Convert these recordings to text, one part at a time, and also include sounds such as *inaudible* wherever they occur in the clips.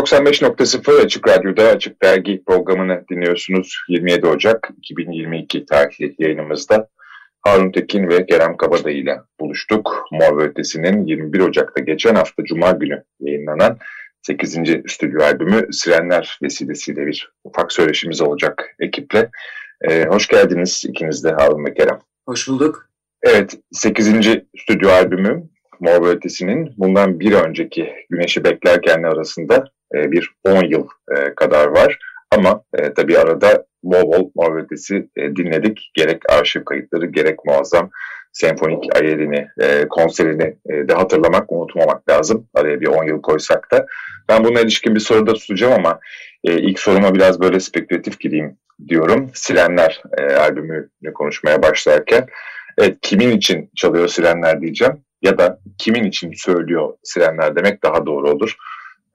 95.0 Açık Radyo'da Açık Dergi programını dinliyorsunuz. 27 Ocak 2022 tarihli yayınımızda Harun Tekin ve Kerem Kabada ile buluştuk. Mor ve Ötesi'nin 21 Ocak'ta geçen hafta Cuma günü yayınlanan 8. stüdyo albümü Sirenler vesilesiyle bir ufak söyleşimiz olacak ekiple. Ee, hoş geldiniz ikiniz de Harun ve Kerem. Hoş bulduk. Evet, 8. stüdyo albümü Mor ve Ötesi'nin bundan bir önceki Güneşi Beklerken arasında e, bir 10 yıl e, kadar var. Ama e, tabii arada bol bol Mor ve Ötesi e, dinledik. Gerek arşiv kayıtları gerek muazzam senfonik ayerini, e, konserini de hatırlamak, unutmamak lazım. Araya bir 10 yıl koysak da. Ben buna ilişkin bir soru da tutacağım ama ilk soruma biraz böyle spekülatif gireyim diyorum. Sirenler e, albümünü konuşmaya başlarken. Evet, kimin için çalıyor Sirenler diyeceğim ya da kimin için söylüyor Sirenler demek daha doğru olur.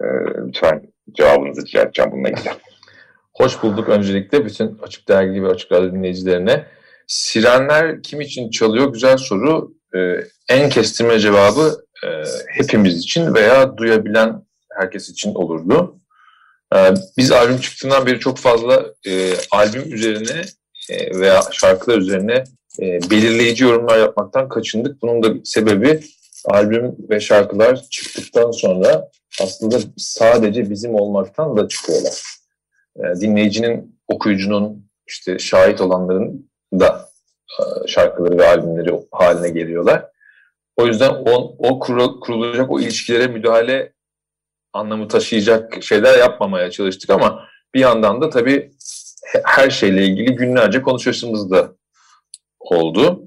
E, lütfen cevabınızı rica edeceğim bununla ilgili. *laughs* Hoş bulduk öncelikle bütün Açık Dergi ve Açık Radyo dinleyicilerine. Sirenler kim için çalıyor? Güzel soru. Ee, en kestirme cevabı e, hepimiz için veya duyabilen herkes için olurdu. Ee, biz albüm çıktığından beri çok fazla e, albüm üzerine e, veya şarkılar üzerine belirleyici yorumlar yapmaktan kaçındık. Bunun da sebebi albüm ve şarkılar çıktıktan sonra aslında sadece bizim olmaktan da çıkıyorlar. E, dinleyicinin, okuyucunun, işte şahit olanların da e, şarkıları ve albümleri haline geliyorlar. O yüzden o, o kurulacak o ilişkilere müdahale anlamı taşıyacak şeyler yapmamaya çalıştık ama bir yandan da tabii her şeyle ilgili günlerce konuşuşumuz da oldu.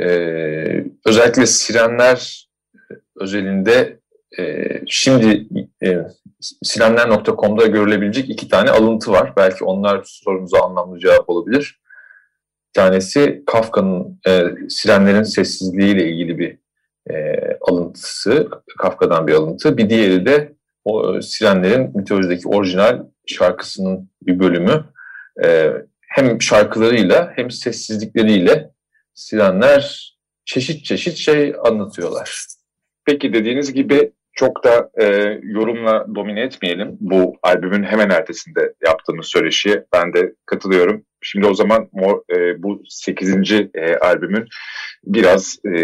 Ee, özellikle sirenler özelinde e, şimdi e, sirenler.com'da görülebilecek iki tane alıntı var. Belki onlar sorunuza anlamlı cevap olabilir. Bir tanesi Kafka'nın e, sirenlerin sessizliğiyle ilgili bir e, alıntısı, Kafka'dan bir alıntı. Bir diğeri de o sirenlerin mitolojideki orijinal şarkısının bir bölümü. E, hem şarkılarıyla hem sessizlikleriyle sirenler çeşit çeşit şey anlatıyorlar. Peki dediğiniz gibi çok da e, yorumla domine etmeyelim. Bu albümün hemen ertesinde yaptığımız söyleşiye ben de katılıyorum. Şimdi o zaman mor, e, bu 8. E, albümün biraz e,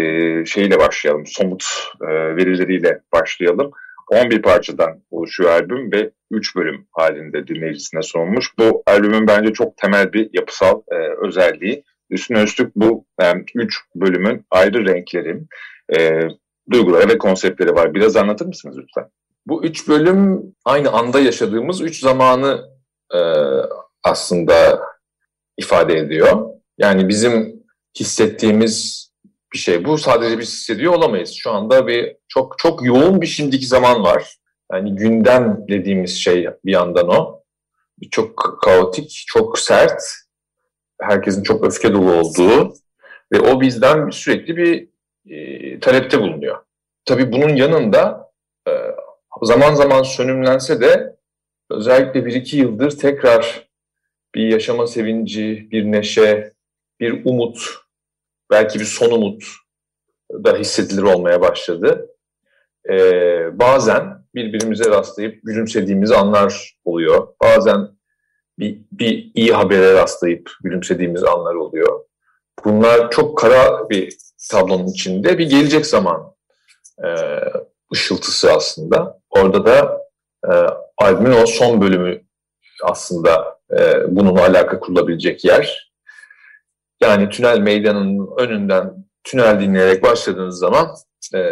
şeyle başlayalım, somut e, verileriyle başlayalım. 11 parçadan oluşuyor albüm ve 3 bölüm halinde dinleyicisine sunulmuş. Bu albümün bence çok temel bir yapısal e, özelliği. Üstüne üstlük bu 3 e, bölümün ayrı renkleri, e, duyguları ve konseptleri var. Biraz anlatır mısınız lütfen? Bu üç bölüm aynı anda yaşadığımız üç zamanı e, aslında ifade ediyor. Yani bizim hissettiğimiz bir şey. Bu sadece biz hissediyor olamayız. Şu anda bir çok çok yoğun bir şimdiki zaman var. Yani gündem dediğimiz şey bir yandan o. Çok kaotik, çok sert. Herkesin çok öfke dolu olduğu ve o bizden sürekli bir e, talepte bulunuyor. Tabii bunun yanında e, zaman zaman sönümlense de özellikle bir iki yıldır tekrar bir yaşama sevinci, bir neşe, bir umut, belki bir son umut da hissedilir olmaya başladı. Ee, bazen birbirimize rastlayıp gülümsediğimiz anlar oluyor. Bazen bir, bir iyi habere rastlayıp gülümsediğimiz anlar oluyor. Bunlar çok kara bir tablonun içinde bir gelecek zaman e, ışıltısı aslında. Orada da e, albümün o son bölümü aslında e, bununla alaka kurulabilecek yer. Yani tünel meydanının önünden tünel dinleyerek başladığınız zaman e,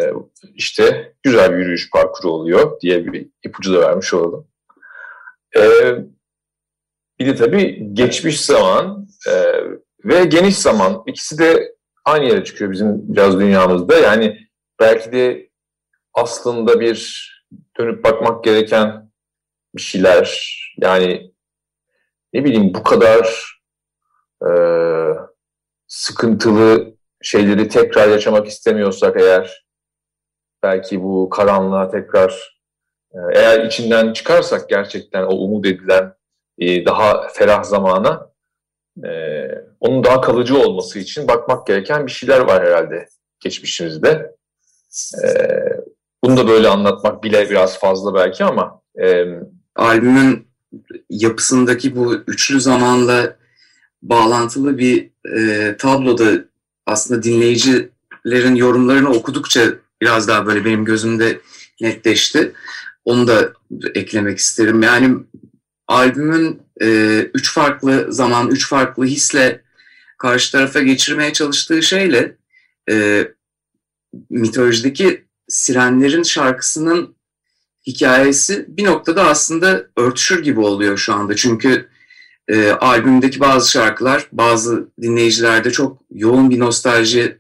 işte güzel bir yürüyüş parkuru oluyor diye bir ipucu da vermiş oldum. E, bir de tabii geçmiş zaman e, ve geniş zaman ikisi de aynı yere çıkıyor bizim caz dünyamızda. Yani belki de aslında bir dönüp bakmak gereken bir şeyler. Yani ne bileyim bu kadar e, sıkıntılı şeyleri tekrar yaşamak istemiyorsak eğer belki bu karanlığa tekrar e, eğer içinden çıkarsak gerçekten o umut edilen e, daha ferah zamana e, onun daha kalıcı olması için bakmak gereken bir şeyler var herhalde geçmişimizde. E, bunu da böyle anlatmak bile biraz fazla belki ama Albümün yapısındaki bu üçlü zamanla bağlantılı bir e, tabloda aslında dinleyicilerin yorumlarını okudukça biraz daha böyle benim gözümde netleşti. Onu da eklemek isterim. Yani albümün e, üç farklı zaman, üç farklı hisle karşı tarafa geçirmeye çalıştığı şeyle e, mitolojideki sirenlerin şarkısının hikayesi bir noktada aslında örtüşür gibi oluyor şu anda. Çünkü e, albümdeki bazı şarkılar bazı dinleyicilerde çok yoğun bir nostalji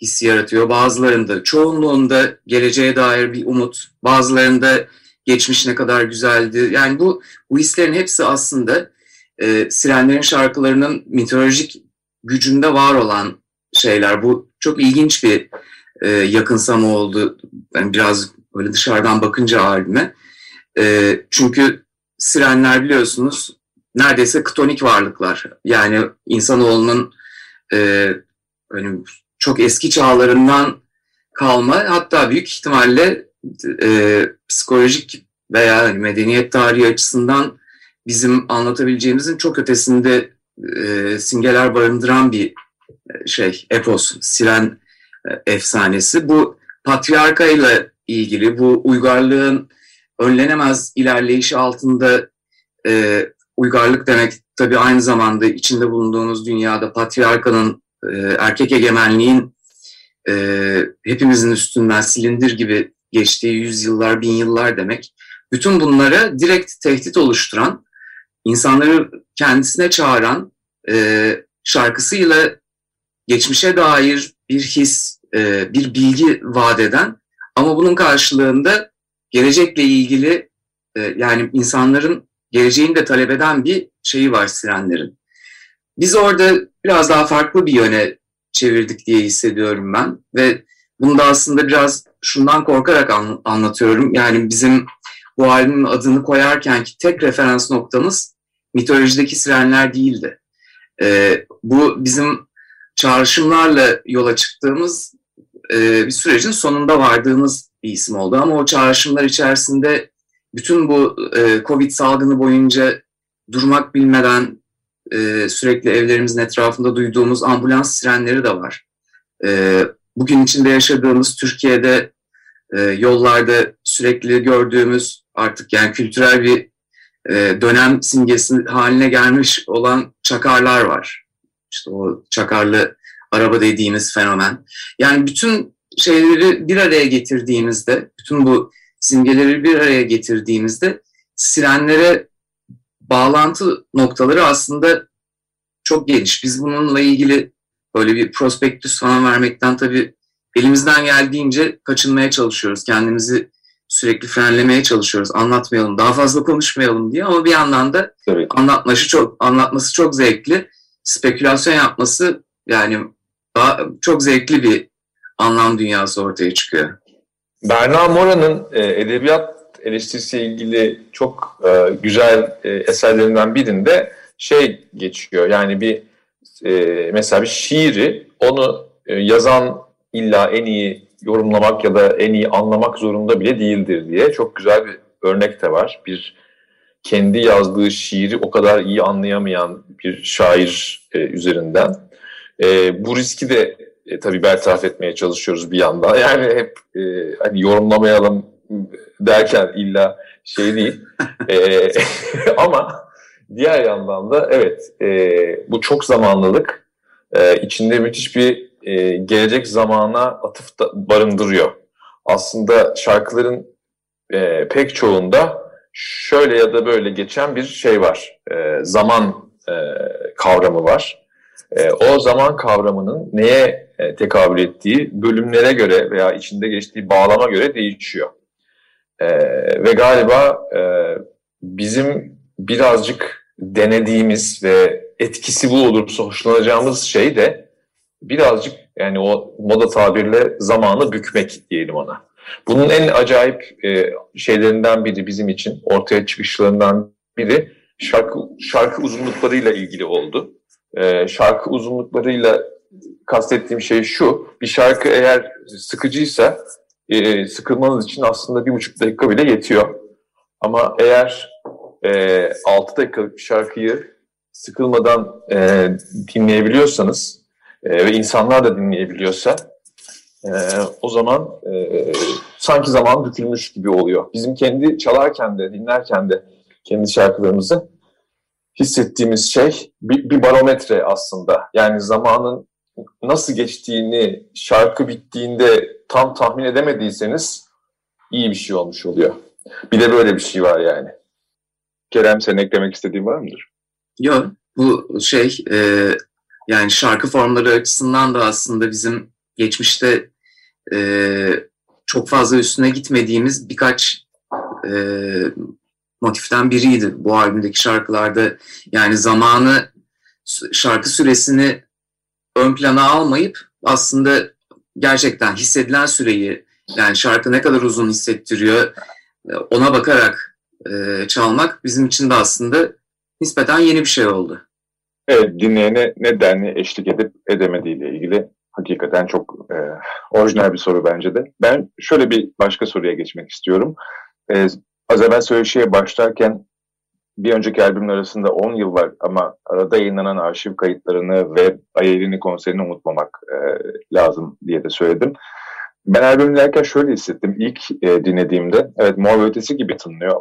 hissi yaratıyor. Bazılarında, çoğunluğunda geleceğe dair bir umut, bazılarında geçmiş ne kadar güzeldi. Yani bu, bu hislerin hepsi aslında e, Sirenlerin şarkılarının mitolojik gücünde var olan şeyler. Bu çok ilginç bir e, yakınsama oldu. Yani biraz böyle dışarıdan bakınca albüme. E, çünkü Sirenler biliyorsunuz neredeyse ktonik varlıklar. Yani insanoğlunun e, hani çok eski çağlarından kalma hatta büyük ihtimalle e, psikolojik veya hani medeniyet tarihi açısından bizim anlatabileceğimizin çok ötesinde e, simgeler barındıran bir e, şey, epos, siren e, efsanesi. Bu patriarka ile ilgili, bu uygarlığın önlenemez ilerleyişi altında e, uygarlık demek tabii aynı zamanda içinde bulunduğumuz dünyada patriarkanın, e, erkek egemenliğin e, hepimizin üstünden silindir gibi geçtiği yüzyıllar, bin yıllar demek. Bütün bunlara direkt tehdit oluşturan, insanları kendisine çağıran e, şarkısıyla geçmişe dair bir his, e, bir bilgi vaat eden ama bunun karşılığında gelecekle ilgili e, yani insanların geleceğini de talep eden bir şeyi var sirenlerin. Biz orada biraz daha farklı bir yöne çevirdik diye hissediyorum ben ve bunu da aslında biraz şundan korkarak an, anlatıyorum. Yani bizim bu albümün adını koyarken ki tek referans noktamız mitolojideki sirenler değildi. Ee, bu bizim çağrışımlarla yola çıktığımız e, bir sürecin sonunda vardığımız bir isim oldu. Ama o çağrışımlar içerisinde bütün bu e, Covid salgını boyunca durmak bilmeden e, sürekli evlerimizin etrafında duyduğumuz ambulans sirenleri de var. E, bugün içinde yaşadığımız Türkiye'de e, yollarda sürekli gördüğümüz artık yani kültürel bir e, dönem simgesi haline gelmiş olan çakarlar var. İşte o çakarlı araba dediğimiz fenomen. Yani bütün şeyleri bir araya getirdiğimizde, bütün bu simgeleri bir araya getirdiğimizde sirenlere bağlantı noktaları aslında çok geniş. Biz bununla ilgili böyle bir prospektüs falan vermekten tabii elimizden geldiğince kaçınmaya çalışıyoruz. Kendimizi sürekli frenlemeye çalışıyoruz. Anlatmayalım, daha fazla konuşmayalım diye ama bir yandan da Tabii. anlatması çok anlatması çok zevkli. Spekülasyon yapması yani daha çok zevkli bir anlam dünyası ortaya çıkıyor. Berna Mora'nın e, edebiyat eleştirisiyle ilgili çok e, güzel e, eserlerinden birinde şey geçiyor. Yani bir e, mesela bir şiiri onu e, yazan illa en iyi yorumlamak ya da en iyi anlamak zorunda bile değildir diye çok güzel bir örnek de var. Bir kendi yazdığı şiiri o kadar iyi anlayamayan bir şair e, üzerinden. E, bu riski de e, tabii bertaraf etmeye çalışıyoruz bir yandan. *laughs* Yani hep e, hani yorumlamayalım derken illa şey değil. e, *laughs* *laughs* ama diğer yandan da evet e, bu çok zamanlılık e, içinde müthiş bir e, gelecek zamana atıf da barındırıyor. Aslında şarkıların e, pek çoğunda şöyle ya da böyle geçen bir şey var. E, zaman e, kavramı var. E, o zaman kavramının neye e, tekabül ettiği bölümlere göre veya içinde geçtiği bağlama göre değişiyor. E, ve galiba e, bizim birazcık denediğimiz ve etkisi bu olursa hoşlanacağımız şey de birazcık yani o moda tabirle zamanı bükmek diyelim ona. Bunun en acayip e, şeylerinden biri bizim için ortaya çıkışlarından biri şarkı şarkı uzunluklarıyla ilgili oldu. E, şarkı uzunluklarıyla kastettiğim şey şu. Bir şarkı eğer sıkıcıysa e, sıkılmanız için aslında bir buçuk dakika bile yetiyor. Ama eğer e, 6 dakikalık bir şarkıyı sıkılmadan e, dinleyebiliyorsanız e, ve insanlar da dinleyebiliyorsa e, o zaman e, sanki zaman bükülmüş gibi oluyor. Bizim kendi çalarken de dinlerken de kendi şarkılarımızı hissettiğimiz şey bir, bir barometre aslında. Yani zamanın nasıl geçtiğini şarkı bittiğinde tam tahmin edemediyseniz iyi bir şey olmuş oluyor. Bir de böyle bir şey var yani. Kerem sen eklemek istediğin var mıdır? Yok bu şey e, yani şarkı formları açısından da aslında bizim geçmişte e, çok fazla üstüne gitmediğimiz birkaç e, motiften biriydi bu albümdeki şarkılarda. Yani zamanı, şarkı süresini ön plana almayıp aslında gerçekten hissedilen süreyi yani şarkı ne kadar uzun hissettiriyor ona bakarak e, çalmak bizim için de aslında nispeten yeni bir şey oldu. Evet, dinleyene ne denli eşlik edip edemediğiyle ilgili hakikaten çok e, orijinal bir soru bence de. Ben şöyle bir başka soruya geçmek istiyorum. E, az evvel söyleşiye başlarken bir önceki albümün arasında 10 yıl var ama arada yayınlanan arşiv kayıtlarını ve Ayelini konserini unutmamak e, lazım diye de söyledim. Ben albüm dinlerken şöyle hissettim. İlk e, dinlediğimde evet Mor Ötesi gibi tınlıyor.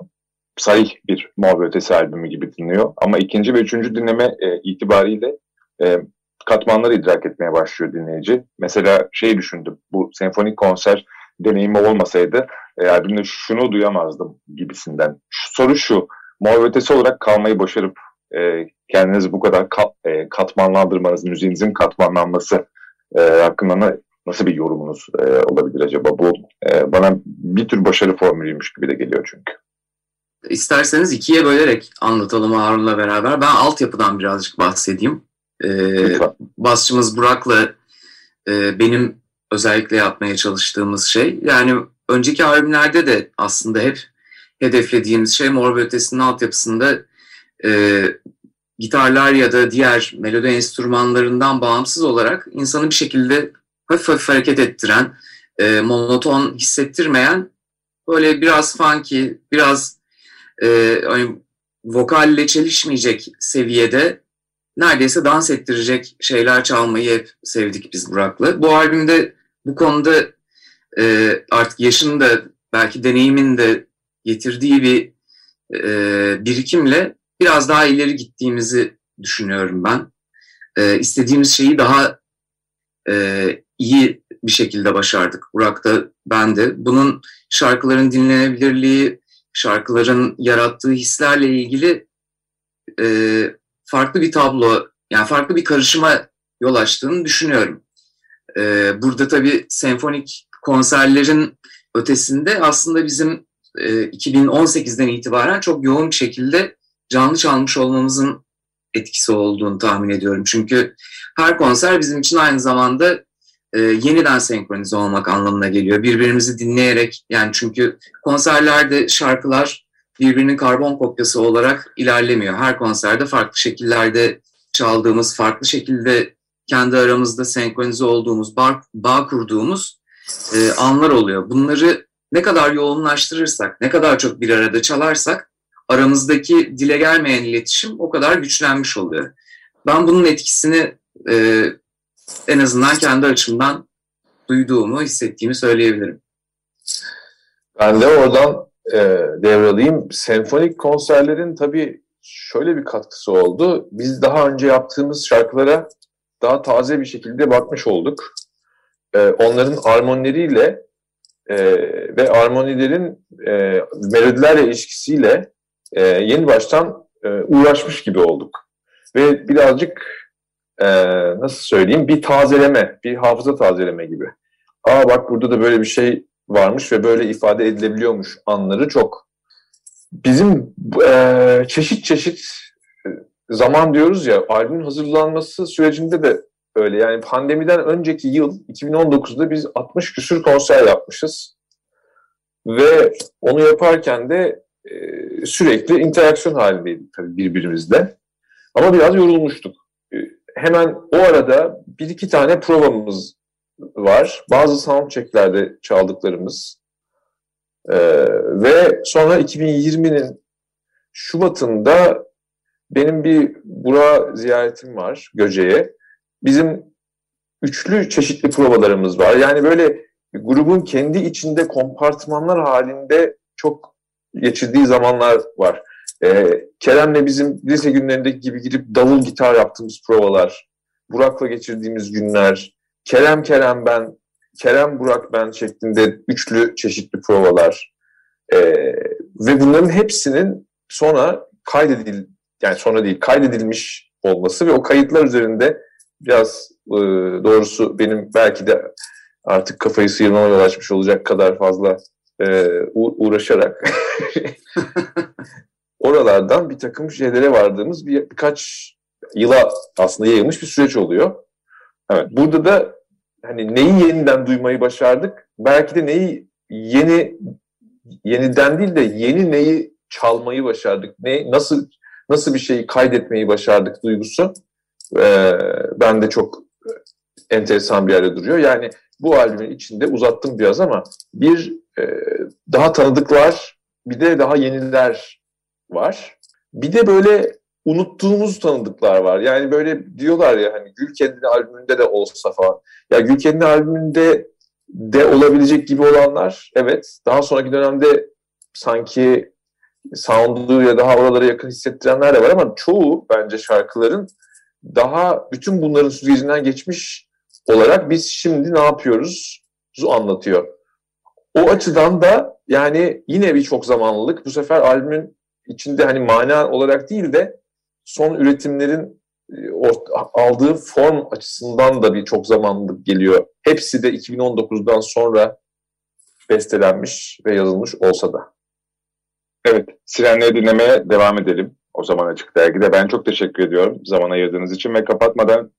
Sayı bir Mor Ötesi albümü gibi tınlıyor. Ama ikinci ve üçüncü dinleme e, itibariyle e, katmanları idrak etmeye başlıyor dinleyici. Mesela şey düşündüm. Bu senfonik konser deneyimi olmasaydı e, albümde şunu duyamazdım gibisinden. Şu, soru şu. Mor Ötesi olarak kalmayı başarıp e, kendinizi bu kadar kat, e, katmanlandırmanız, müziğinizin katmanlanması e, hakkında Nasıl bir yorumunuz e, olabilir acaba? Bu e, bana bir tür başarı formülüymüş gibi de geliyor çünkü. İsterseniz ikiye bölerek anlatalım Harun'la beraber. Ben altyapıdan birazcık bahsedeyim. Ee, basçımız Burak'la e, benim özellikle yapmaya çalıştığımız şey. Yani önceki albümlerde de aslında hep hedeflediğimiz şey Mor ve Ötesi'nin altyapısında e, gitarlar ya da diğer melodi enstrümanlarından bağımsız olarak insanı bir şekilde hafif hafif hareket ettiren, e, monoton hissettirmeyen böyle biraz funky, biraz e, hani vokalle çelişmeyecek seviyede neredeyse dans ettirecek şeyler çalmayı hep sevdik biz Burak'la. Bu albümde bu konuda e, artık yaşın da belki deneyimin de getirdiği bir e, birikimle biraz daha ileri gittiğimizi düşünüyorum ben. E, istediğimiz şeyi daha e, iyi bir şekilde başardık. Burak da ben de. Bunun şarkıların dinlenebilirliği, şarkıların yarattığı hislerle ilgili e, farklı bir tablo, yani farklı bir karışıma yol açtığını düşünüyorum. E, burada tabii senfonik konserlerin ötesinde aslında bizim e, 2018'den itibaren çok yoğun bir şekilde canlı çalmış olmamızın etkisi olduğunu tahmin ediyorum. Çünkü her konser bizim için aynı zamanda e, yeniden senkronize olmak anlamına geliyor. Birbirimizi dinleyerek yani çünkü konserlerde şarkılar birbirinin karbon kopyası olarak ilerlemiyor. Her konserde farklı şekillerde çaldığımız, farklı şekilde kendi aramızda senkronize olduğumuz, bağ, bağ kurduğumuz e, anlar oluyor. Bunları ne kadar yoğunlaştırırsak, ne kadar çok bir arada çalarsak aramızdaki dile gelmeyen iletişim o kadar güçlenmiş oluyor. Ben bunun etkisini e, en azından kendi açımdan duyduğumu, hissettiğimi söyleyebilirim. Ben de oradan e, devralayayım. Senfonik konserlerin tabii şöyle bir katkısı oldu. Biz daha önce yaptığımız şarkılara daha taze bir şekilde bakmış olduk. E, onların armonileriyle e, ve armonilerin e, melodilerle ilişkisiyle e, yeni baştan e, uğraşmış gibi olduk. Ve birazcık e, nasıl söyleyeyim bir tazeleme, bir hafıza tazeleme gibi. Aa bak burada da böyle bir şey varmış ve böyle ifade edilebiliyormuş anları çok. Bizim e, çeşit çeşit e, zaman diyoruz ya albümün hazırlanması sürecinde de öyle. Yani pandemiden önceki yıl 2019'da biz 60 küsür konser yapmışız. Ve onu yaparken de e, sürekli interaksiyon halindeydik tabii birbirimizle. Ama biraz yorulmuştuk. Hemen o arada bir iki tane provamız var. Bazı soundchecklerde çaldıklarımız. E, ve sonra 2020'nin Şubat'ında benim bir Bura ziyaretim var Göce'ye. Bizim üçlü çeşitli provalarımız var. Yani böyle grubun kendi içinde kompartmanlar halinde çok geçirdiği zamanlar var. Ee, Kerem'le bizim lise günlerindeki gibi gidip davul gitar yaptığımız provalar, Burak'la geçirdiğimiz günler, Kerem Kerem ben, Kerem Burak ben şeklinde üçlü çeşitli provalar ee, ve bunların hepsinin sonra kaydedil yani sonra değil kaydedilmiş olması ve o kayıtlar üzerinde biraz e, doğrusu benim belki de artık kafayı sıyırmama yol açmış olacak kadar fazla e, uğraşarak *laughs* oralardan bir takım şeylere vardığımız bir, birkaç yıla aslında yayılmış bir süreç oluyor. Evet. Burada da hani neyi yeniden duymayı başardık? Belki de neyi yeni yeniden değil de yeni neyi çalmayı başardık? Ne nasıl nasıl bir şeyi kaydetmeyi başardık duygusu e, ben de çok enteresan bir yerde duruyor. Yani bu albümün içinde uzattım biraz ama bir e, daha tanıdıklar bir de daha yeniler var. Bir de böyle unuttuğumuz tanıdıklar var. Yani böyle diyorlar ya hani Gül Kendini albümünde de olsa falan. Ya Gül Kendini albümünde de olabilecek gibi olanlar evet. Daha sonraki dönemde sanki sound'uyla daha oralara yakın hissettirenler de var ama çoğu bence şarkıların daha bütün bunların süzgecinden geçmiş olarak biz şimdi ne yapıyoruz anlatıyor. O açıdan da yani yine bir çok zamanlılık. Bu sefer albümün içinde hani mana olarak değil de son üretimlerin e, aldığı form açısından da bir çok zamanlılık geliyor. Hepsi de 2019'dan sonra bestelenmiş ve yazılmış olsa da. Evet, Sirenleri dinlemeye devam edelim. O zaman Açık Dergi'de. Ben çok teşekkür ediyorum zaman ayırdığınız için ve kapatmadan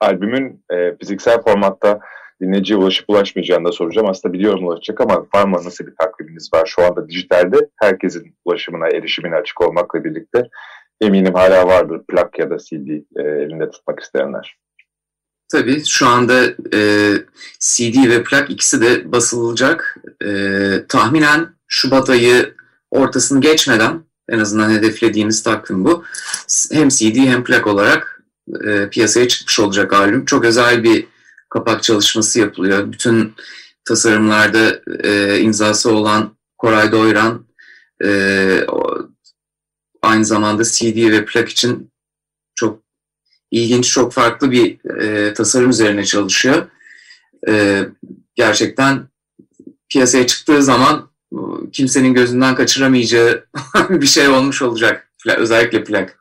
albümün e, fiziksel formatta dinleyiciye ulaşıp ulaşmayacağını da soracağım. Aslında biliyorum ulaşacak ama var mı nasıl bir takviminiz var? Şu anda dijitalde herkesin ulaşımına, erişimine açık olmakla birlikte eminim hala vardır plak ya da CD e, elinde tutmak isteyenler. Tabii şu anda e, CD ve plak ikisi de basılacak. E, tahminen Şubat ayı ortasını geçmeden en azından hedeflediğimiz takvim bu. Hem CD hem plak olarak e, piyasaya çıkmış olacak albüm. Çok özel bir kapak çalışması yapılıyor. Bütün tasarımlarda e, imzası olan Koray Doyran e, aynı zamanda CD ve plak için çok ilginç, çok farklı bir e, tasarım üzerine çalışıyor. E, gerçekten piyasaya çıktığı zaman kimsenin gözünden kaçıramayacağı *laughs* bir şey olmuş olacak. Özellikle plak.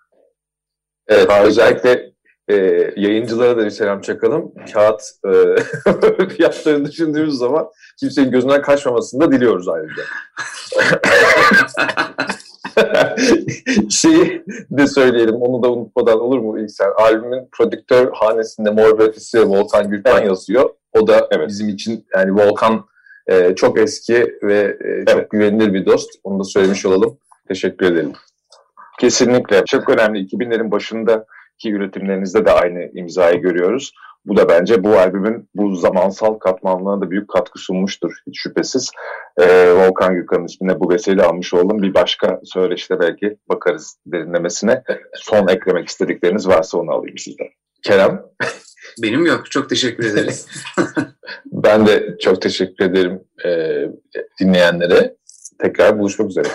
Evet, özellikle e, yayıncılara da bir selam çakalım. Kağıt e, *laughs* fiyatlarını düşündüğümüz zaman kimsenin gözünden kaçmamasını da diliyoruz ayrıca. *laughs* Şeyi de söyleyelim, onu da unutmadan olur mu İlsen? Albümün prodüktör hanesinde Mor ve Ötesi Volkan Gülten evet. yazıyor. O da evet. bizim için yani Volkan e, çok eski ve e, çok evet. güvenilir bir dost. Onu da söylemiş olalım. Teşekkür ederim. Kesinlikle. Çok önemli. 2000'lerin başında ki üretimlerinizde de aynı imzayı görüyoruz. Bu da bence bu albümün bu zamansal katmanlığına da büyük katkı sunmuştur hiç şüphesiz. Ee, Volkan Gürkan'ın ismine bu vesile almış oldum. Bir başka söyleşte belki bakarız derinlemesine. Son eklemek istedikleriniz varsa onu alayım sizden. Kerem? *laughs* Benim yok. Çok teşekkür ederiz. *laughs* ben de çok teşekkür ederim e, dinleyenlere. Tekrar buluşmak üzere.